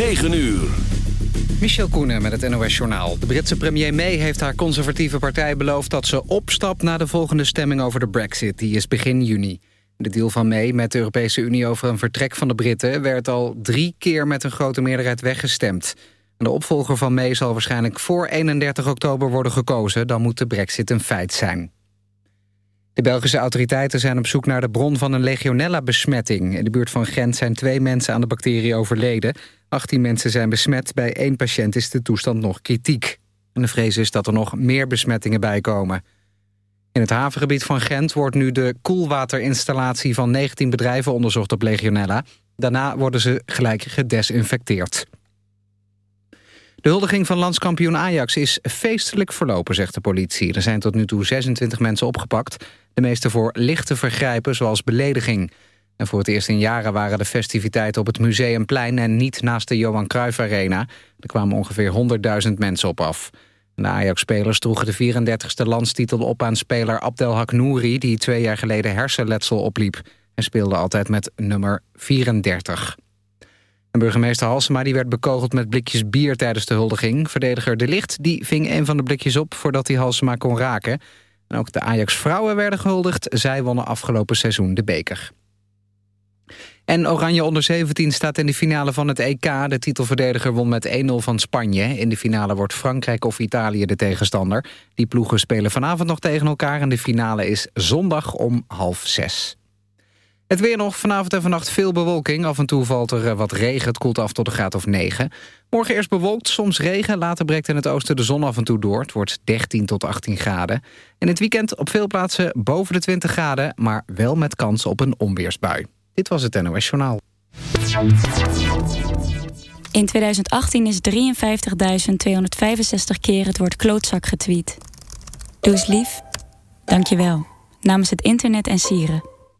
9 uur. Michel Koenen met het NOS-journaal. De Britse premier May heeft haar conservatieve partij beloofd... dat ze opstapt na de volgende stemming over de brexit. Die is begin juni. De deal van May met de Europese Unie over een vertrek van de Britten... werd al drie keer met een grote meerderheid weggestemd. De opvolger van May zal waarschijnlijk voor 31 oktober worden gekozen. Dan moet de brexit een feit zijn. De Belgische autoriteiten zijn op zoek naar de bron van een legionella-besmetting. In de buurt van Gent zijn twee mensen aan de bacterie overleden. 18 mensen zijn besmet, bij één patiënt is de toestand nog kritiek. En de vrees is dat er nog meer besmettingen bijkomen. In het havengebied van Gent wordt nu de koelwaterinstallatie van 19 bedrijven onderzocht op legionella. Daarna worden ze gelijk gedesinfecteerd. De huldiging van landskampioen Ajax is feestelijk verlopen, zegt de politie. Er zijn tot nu toe 26 mensen opgepakt. De meeste voor lichte vergrijpen, zoals belediging. En voor het eerst in jaren waren de festiviteiten op het Museumplein... en niet naast de Johan Cruijff Arena. Er kwamen ongeveer 100.000 mensen op af. De Ajax-spelers droegen de 34e landstitel op aan speler Abdelhak Nouri... die twee jaar geleden hersenletsel opliep. en speelde altijd met nummer 34. En burgemeester Halsema die werd bekogeld met blikjes bier tijdens de huldiging. Verdediger De Licht die ving een van de blikjes op voordat hij Halsema kon raken. En ook de Ajax-vrouwen werden gehuldigd. Zij wonnen afgelopen seizoen de beker. En Oranje onder 17 staat in de finale van het EK. De titelverdediger won met 1-0 van Spanje. In de finale wordt Frankrijk of Italië de tegenstander. Die ploegen spelen vanavond nog tegen elkaar... en de finale is zondag om half zes. Het weer nog, vanavond en vannacht veel bewolking. Af en toe valt er eh, wat regen, het koelt af tot een graad of 9. Morgen eerst bewolkt, soms regen. Later breekt in het oosten de zon af en toe door. Het wordt 13 tot 18 graden. En het weekend op veel plaatsen boven de 20 graden... maar wel met kans op een onweersbui. Dit was het NOS Journaal. In 2018 is 53.265 keer het woord klootzak getweet. Doe lief. Dank je wel. Namens het internet en sieren.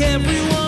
everyone.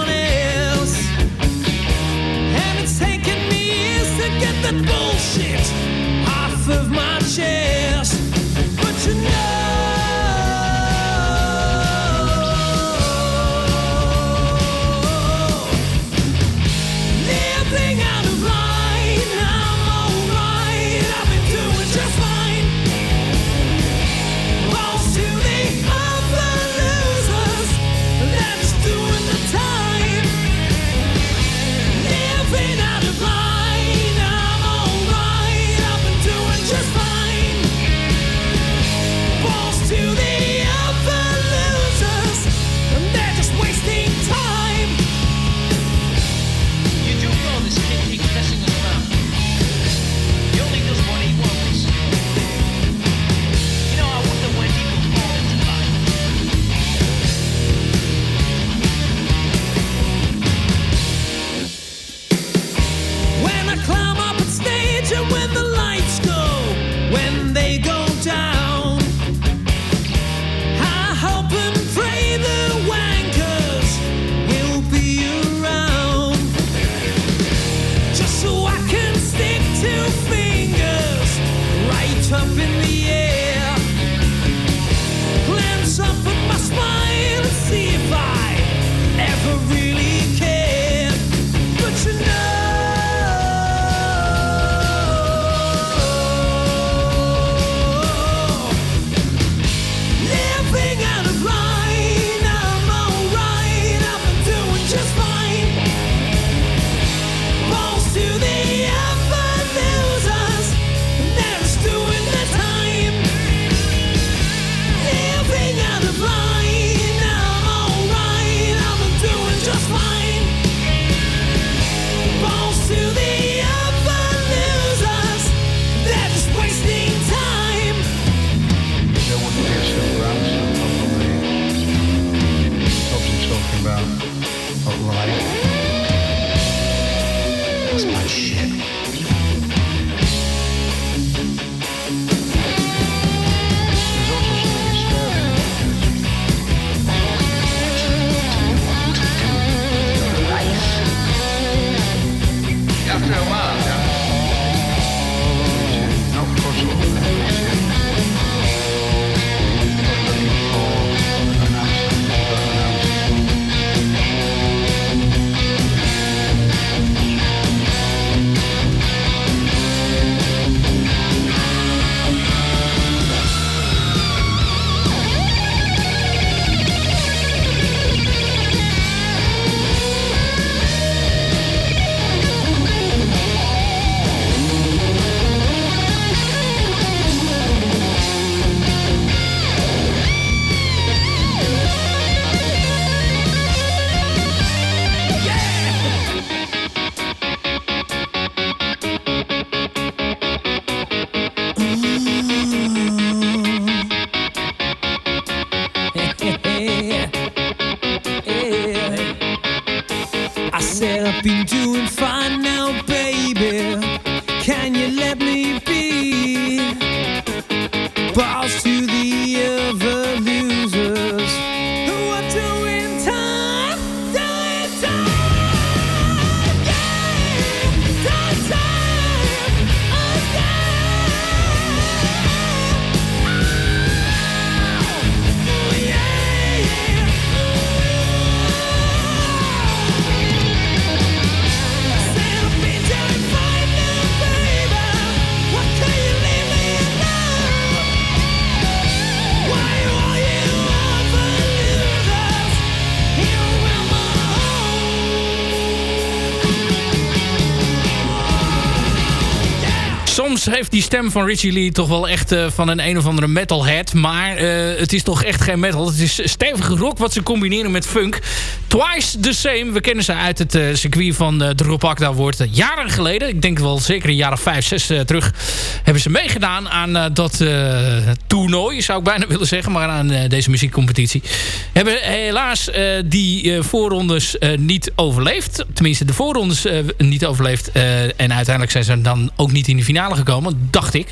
Stem van Richie Lee toch wel echt uh, van een een of andere metalhead. Maar uh, het is toch echt geen metal. Het is stevige rock wat ze combineren met funk. Twice the Same. We kennen ze uit het uh, circuit van de Rob Akda wordt jaren geleden. Ik denk wel zeker een jaar of vijf, zes terug. Hebben ze meegedaan aan dat toernooi. Zou ik bijna willen zeggen. Maar aan deze muziekcompetitie. Hebben helaas die voorrondes niet overleefd. Tenminste de voorrondes niet overleefd. en uiteindelijk zijn ze dan ook niet in de finale gekomen. Dacht ik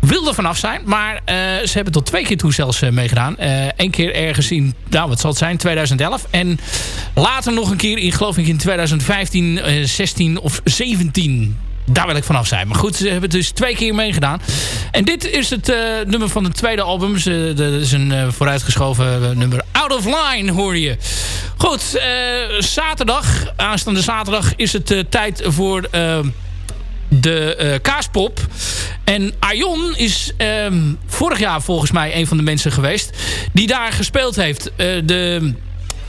wilde vanaf zijn. Maar uh, ze hebben tot twee keer toe zelfs uh, meegedaan. Eén uh, keer ergens in, nou wat zal het zijn, 2011. En later nog een keer in, geloof ik, in 2015, 16 of 17. Daar wil ik vanaf zijn. Maar goed, ze hebben dus twee keer meegedaan. En dit is het nummer van het tweede album. Ze, dat is een vooruitgeschoven nummer. Out of Line hoor je. Goed, zaterdag, aanstaande zaterdag is het tijd voor de uh, kaaspop. En Aion is um, vorig jaar volgens mij een van de mensen geweest... die daar gespeeld heeft. Uh, de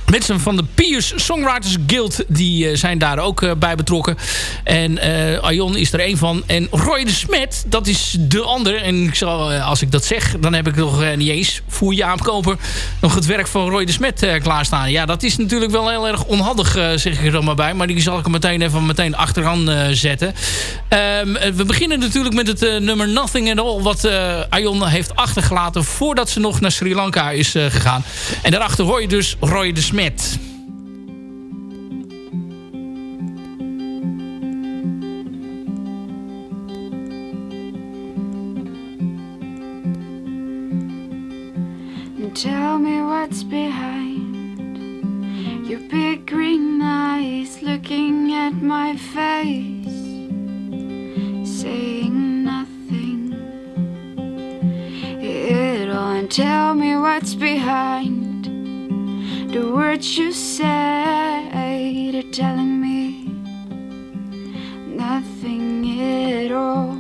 Mensen van de Piers Songwriters Guild die uh, zijn daar ook uh, bij betrokken. En uh, Aion is er een van. En Roy de Smet, dat is de ander. En ik zal, als ik dat zeg, dan heb ik nog niet eens voor Jaap Koper nog het werk van Roy de Smet klaarstaan. Ja, dat is natuurlijk wel heel erg onhandig, zeg ik er maar bij. Maar die zal ik er meteen even meteen achteraan zetten. Um, we beginnen natuurlijk met het nummer Nothing at All. Wat Aion heeft achtergelaten voordat ze nog naar Sri Lanka is gegaan. En daarachter hoor je dus Roy de Smet. Smit. Tell me what's behind your big green eyes looking at my face, saying nothing all. And tell me what's behind the words you say, they're telling me nothing at all.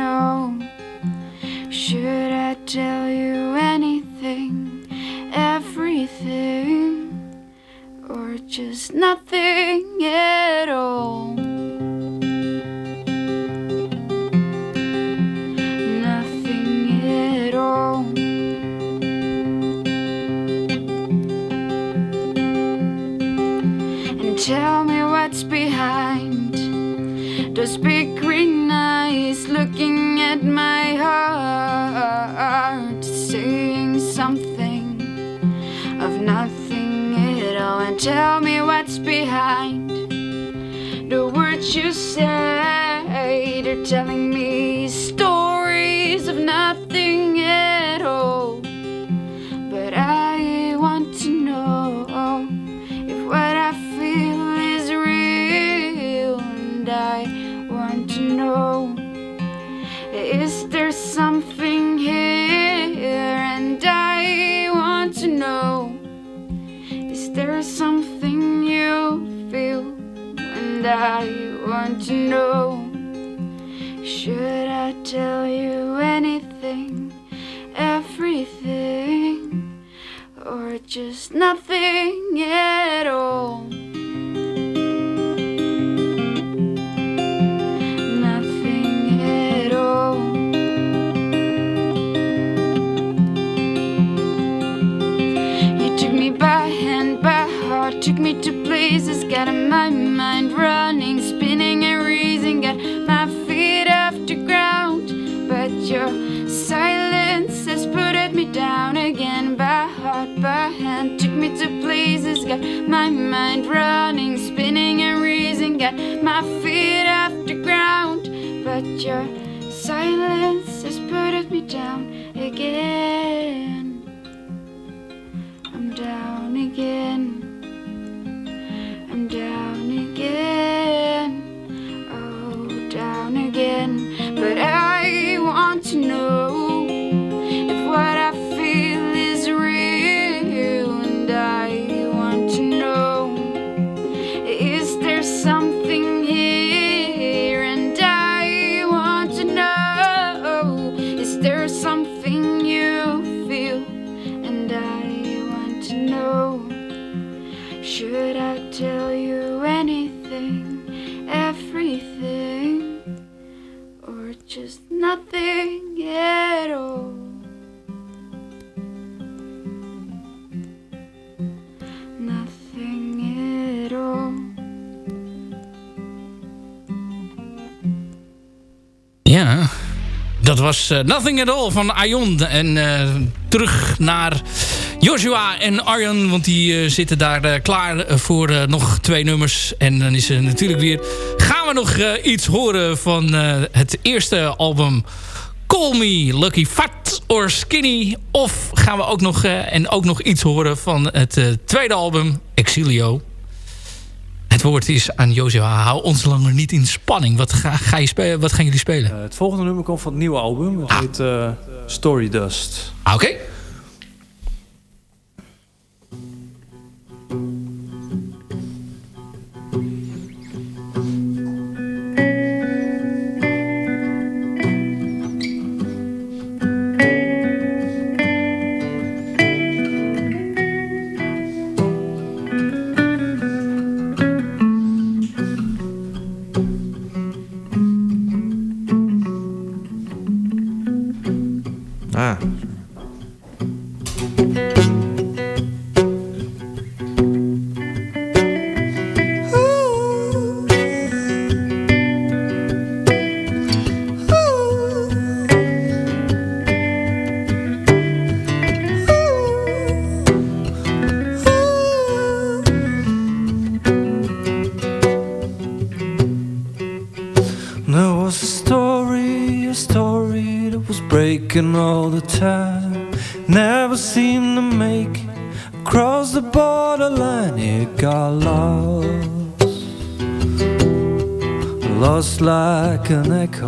know. Should I tell you anything, everything, or just nothing at all? Nothing at all. And tell me what's behind those big green silence is me down again. was eh, Nothing at All van Ayon En eh, terug naar Joshua en Arjan. Want die eh, zitten daar klaar voor nog twee nummers. En dan is er natuurlijk weer... Gaan we nog iets horen van het eerste album... Call Me Lucky Fat or Skinny. Of gaan we ook nog, en ook nog iets horen van het tweede album Exilio. Het woord is aan Jozef. Hou ons langer niet in spanning. Wat, ga, ga je wat gaan jullie spelen? Eh, het volgende nummer komt van het nieuwe album. Het ah. heet uh, Story Dust. Ah, Oké. Connect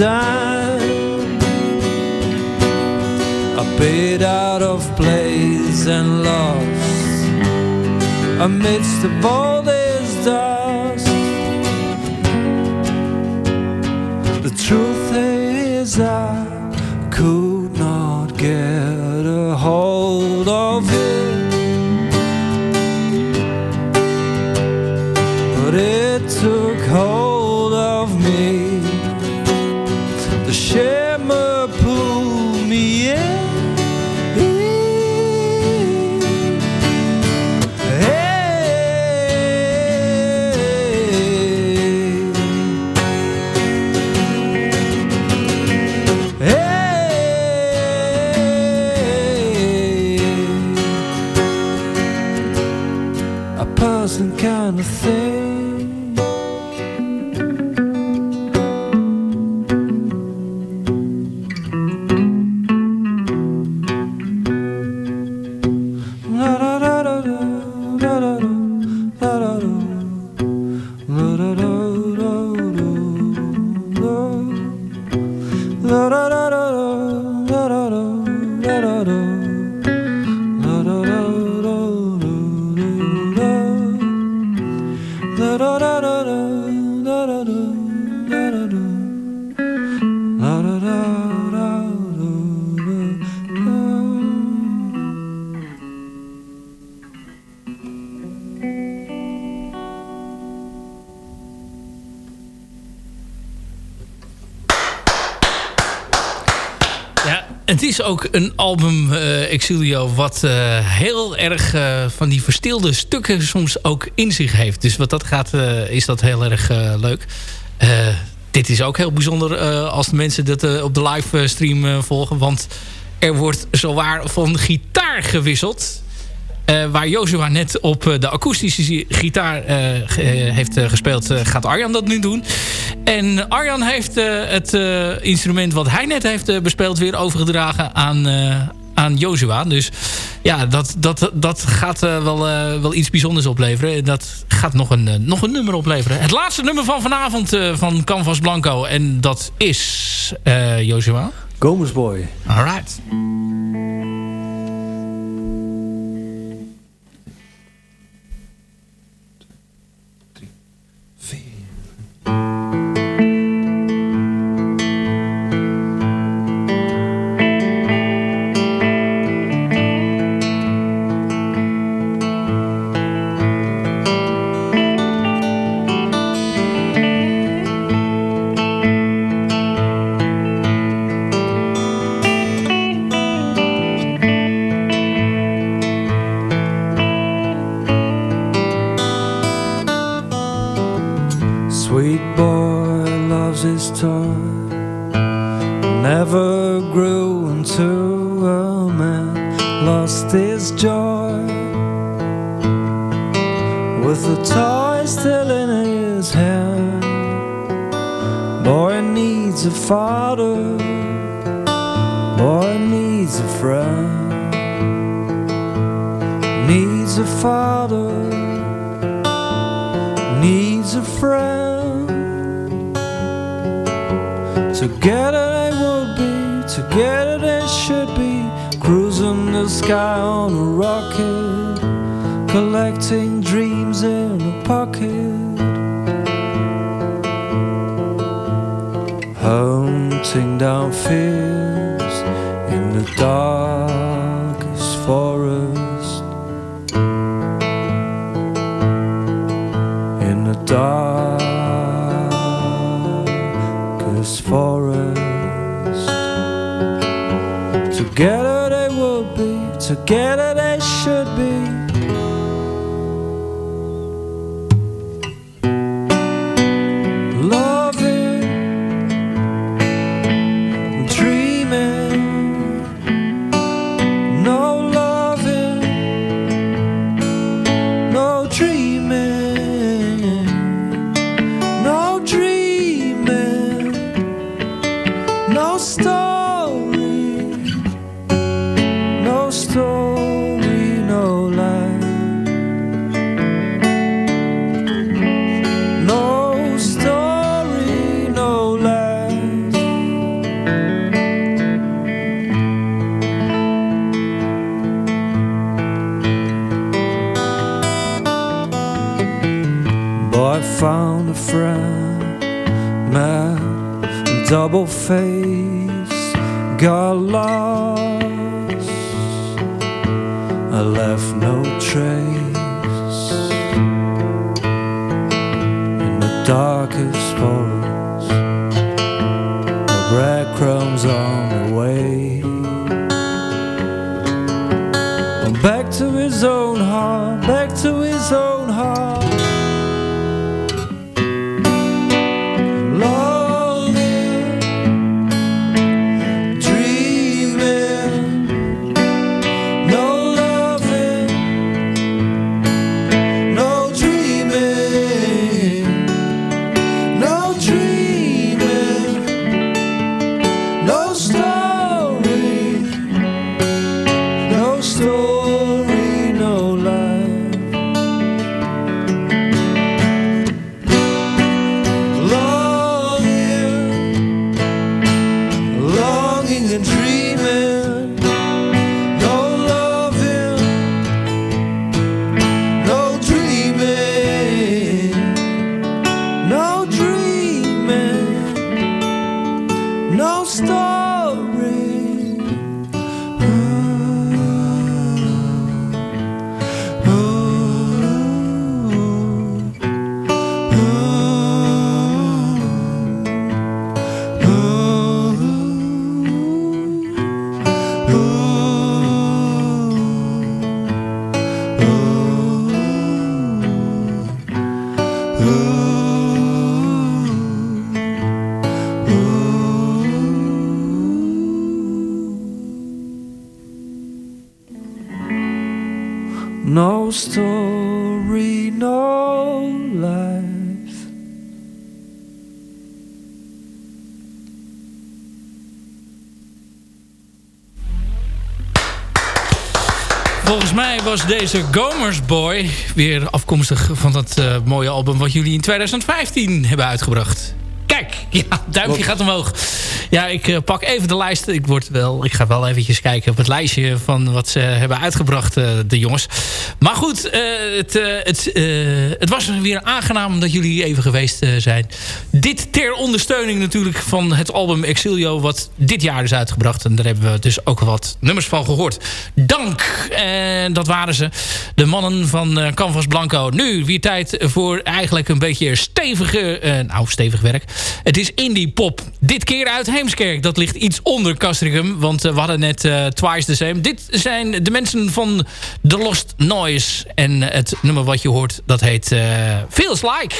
dime. I paid out of place and lost amidst the void. Is ook een album, eh, Exilio, wat eh, heel erg eh, van die verstilde stukken soms ook in zich heeft. Dus wat dat gaat, is dat heel erg leuk. Dit is ook heel bijzonder als de mensen dat op de livestream volgen. Want er wordt zowaar van gitaar gewisseld. Eh, waar Joshua net op eh, de akoestische gitaar eh, heeft gespeeld, gaat Arjan dat nu doen. En Arjan heeft het instrument wat hij net heeft bespeeld weer overgedragen aan, aan Joshua. Dus ja, dat, dat, dat gaat wel, wel iets bijzonders opleveren. En Dat gaat nog een, nog een nummer opleveren. Het laatste nummer van vanavond van Canvas Blanco. En dat is Joshua. Gomez Boy. Alright. Sweet Lost his joy. With the toy still in his hand. Boy needs a father. Boy needs a friend. Needs a father needs a friend. Together the sky on a rocket, collecting dreams in a pocket. Hunting down fears in the darkest forest. in the darkest Get mad, double face, got lost. I left no trace in the darkest forest. No story, no life. Volgens mij was deze Gomers Boy weer afkomstig van dat eh, mooie album... wat jullie in 2015 hebben uitgebracht. Kijk, ja, duimpje gaat omhoog. Ja, ik eh, pak even de lijst. Ik, word wel, ik ga wel eventjes kijken op het lijstje van wat ze hebben uitgebracht, eh, de jongens. Maar goed, eh, het, het, het was weer aangenaam dat jullie even geweest zijn. Dit ter ondersteuning natuurlijk van het album Exilio... wat dit jaar is uitgebracht. En daar hebben we dus ook wat nummers van gehoord. Dank, en dat waren ze. De mannen van Canvas Blanco. Nu weer tijd voor eigenlijk een beetje stevige... nou, stevig werk. Het is indie pop. Dit keer uit Heemskerk. Dat ligt iets onder Castricum. Want eh, we hadden net eh, Twice the Same. Dit zijn de mensen van The Lost Noise. En het nummer wat je hoort, dat heet eh, Feels Like.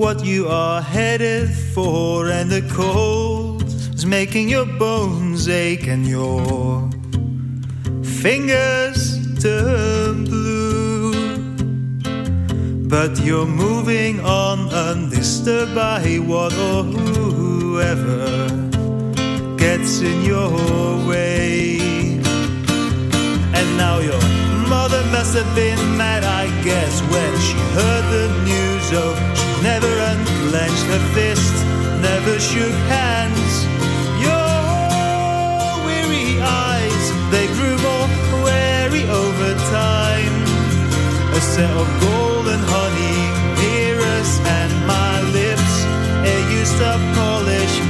What you are headed for, and the cold is making your bones ache and your fingers turn blue. But you're moving on undisturbed by what or whoever gets in your way. And now your mother must have been mad, I guess, when she heard the news. Oh, she never unclenched her fist, never shook hands. Your weary eyes, they grew more wary over time. A set of golden honey mirrors and my lips, a used up polished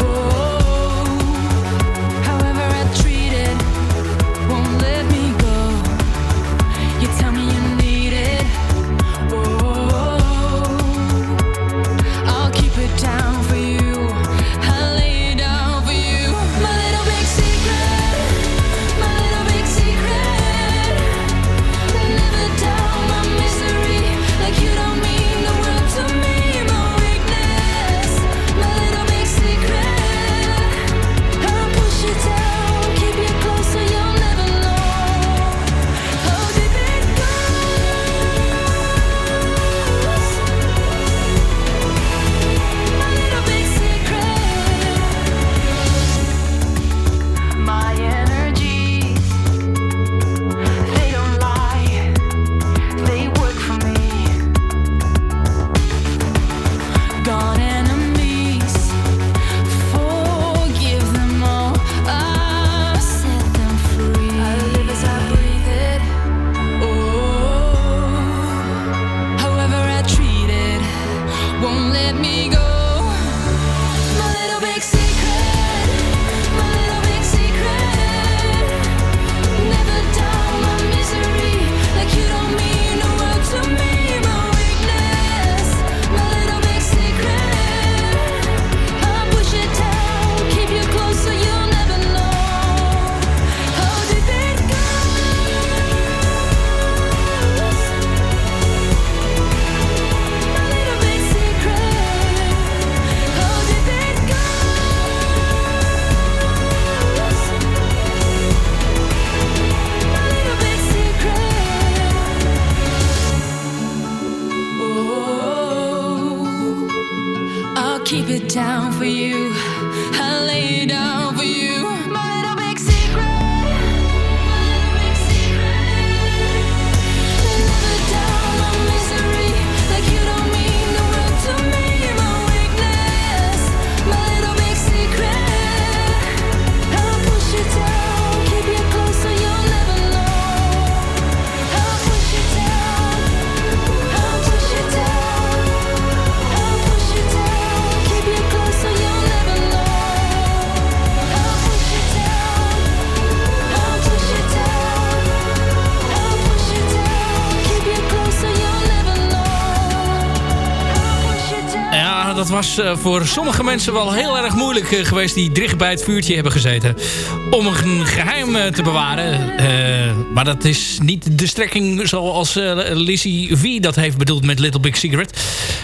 Was eh, voor sommige mensen wel heel erg moeilijk eh, geweest... die dicht bij het vuurtje hebben gezeten. Om een geheim eh, te bewaren. Eh, maar dat is niet de strekking zoals eh Lizzie V dat heeft bedoeld met Little Big Secret.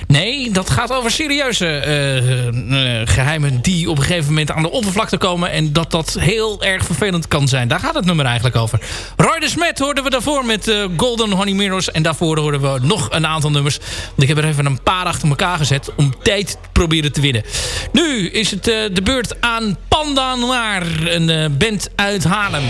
Nee, dat gaat over serieuze eh, eh, geheimen... die op een gegeven moment aan de oppervlakte komen... en dat dat heel erg vervelend kan zijn. Daar gaat het nummer eigenlijk over. Roy de Smet hoorden we daarvoor met Golden Honey Mirrors... en daarvoor hoorden we nog een aantal nummers. Want ik heb er even een paar achter elkaar gezet... om tijd te proberen te winnen. Nu is het de beurt aan Panda Noir, een band uit Haarlem.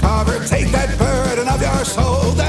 Cover. Take that burden of your soul.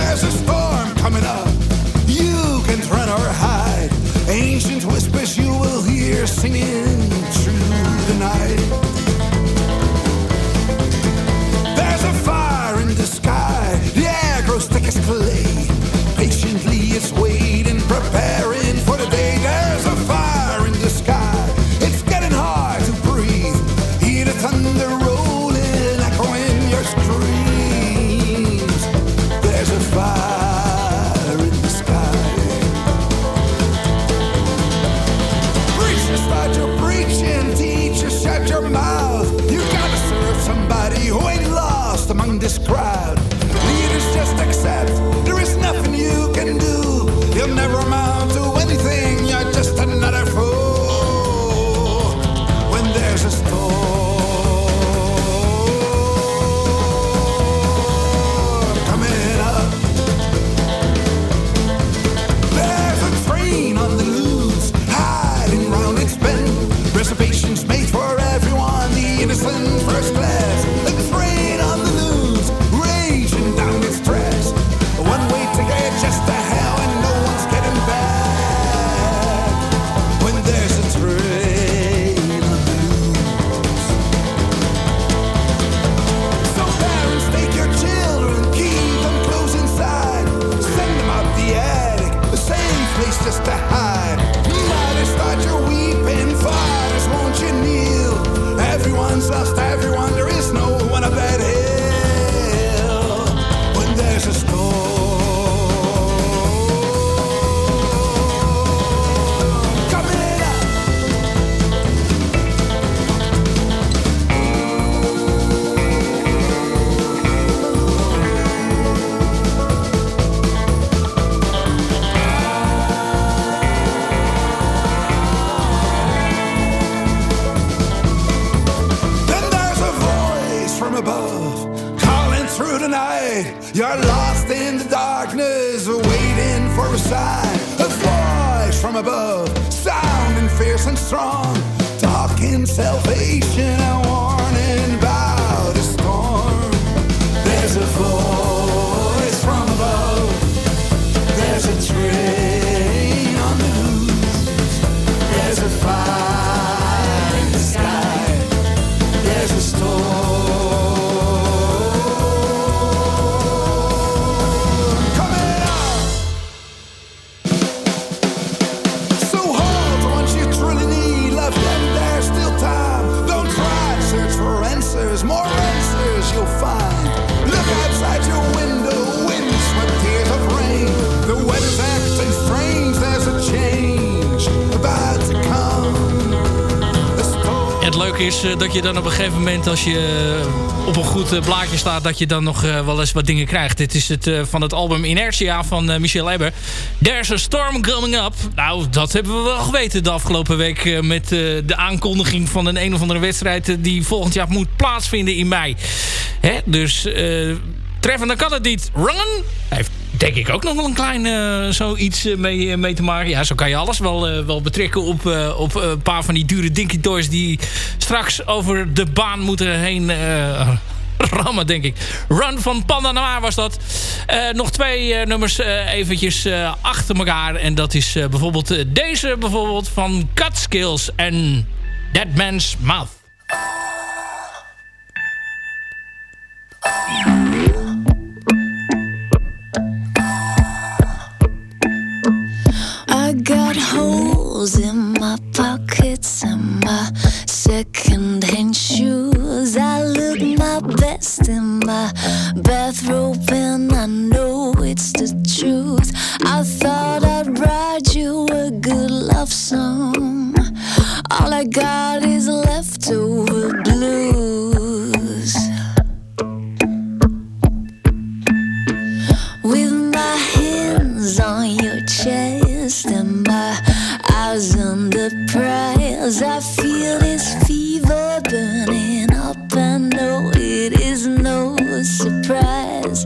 Dat je dan op een gegeven moment, als je eh, op een goed eh, blaadje staat, dat je dan nog eh, wel eens wat dingen krijgt. Dit is het eh, van het album Inertia van eh, Michel Eber. There's a storm coming up. Nou, dat hebben we wel geweten de afgelopen week eh, met eh, de aankondiging van een een of andere wedstrijd eh, die volgend jaar moet plaatsvinden in mei. Hè? Dus eh treffender kan het niet. Run heeft denk ik ook nog wel een klein eh, zoiets eh, mee, eh, mee te maken. Ja, zo kan je alles wel, eh, wel betrekken op, eh, op eh, een paar van die dure Dinky Toys... die straks over de baan moeten heen eh, rammen, denk ik. Run van Panda Noir was dat. Eh, nog twee eh, nummers eventjes achter elkaar. En dat is bijvoorbeeld deze bijvoorbeeld van Catskills en Dead Man's Mouth. Bathrobe, and I know it's the truth. I thought I'd write you a good love song. All I got is leftover blues. With my hands on your chest and my eyes on the prize, I feel surprise.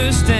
understand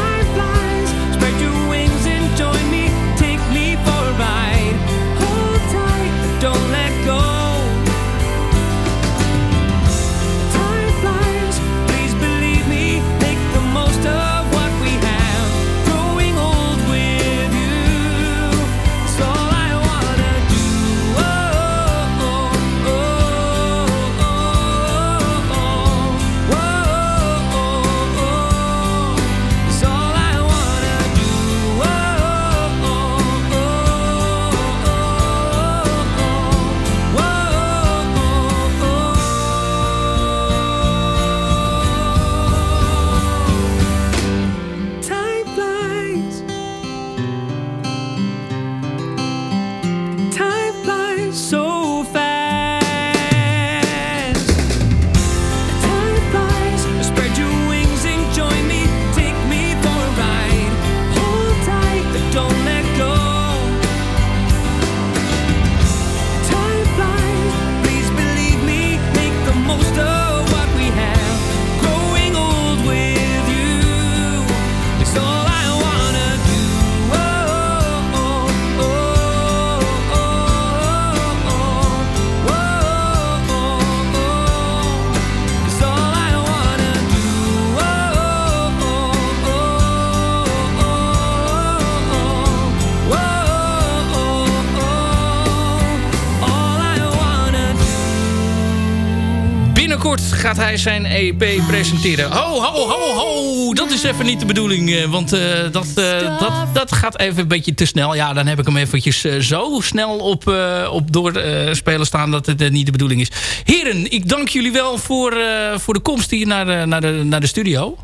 gaat hij zijn EP presenteren. Ho, ho, ho, ho. Dat is even niet de bedoeling. eh, Want eh, dat, eh, dat, dat gaat even een beetje te snel. Ja, dan heb ik hem eventjes eh, zo snel op, eh, op doorspelen staan... dat het niet de bedoeling is. Heren, ik dank jullie wel voor, eh, voor de komst hier naar de, naar de, naar de studio.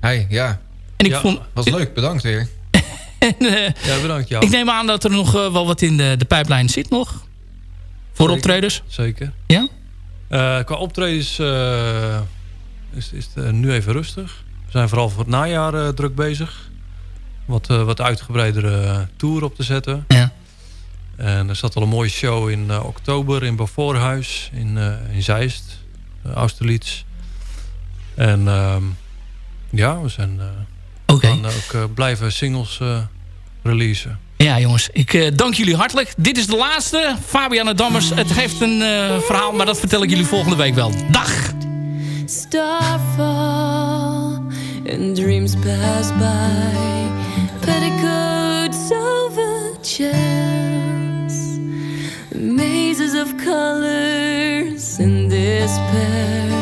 Hey, ja. En ik Ja, vond... Was leuk, bedankt weer. En, eh, Ja, bedankt jou. ik neem aan dat er nog wel wat in de, de pijplijn zit nog. Voor Zeker, optredens. Zeker. Ja? Eh, qua optredens eh, is, is het eh, nu even rustig. We zijn vooral voor het najaar druk bezig. Wat, wat uitgebreidere tour op te zetten. Ja. En er zat al een mooie show in oktober in Bavoorhuis in, eh, in Zeist, uh, Austerlitz. En ehm, ja, we zijn uh, gaan ook blijven singles releasen. Ja, jongens, ik eh, dank jullie hartelijk. Dit is de laatste. Fabiana Dammers. Het heeft een eh, verhaal, maar dat vertel ik jullie volgende week wel. Dag! Starfall and dreams pass by. Over mazes of colors despair.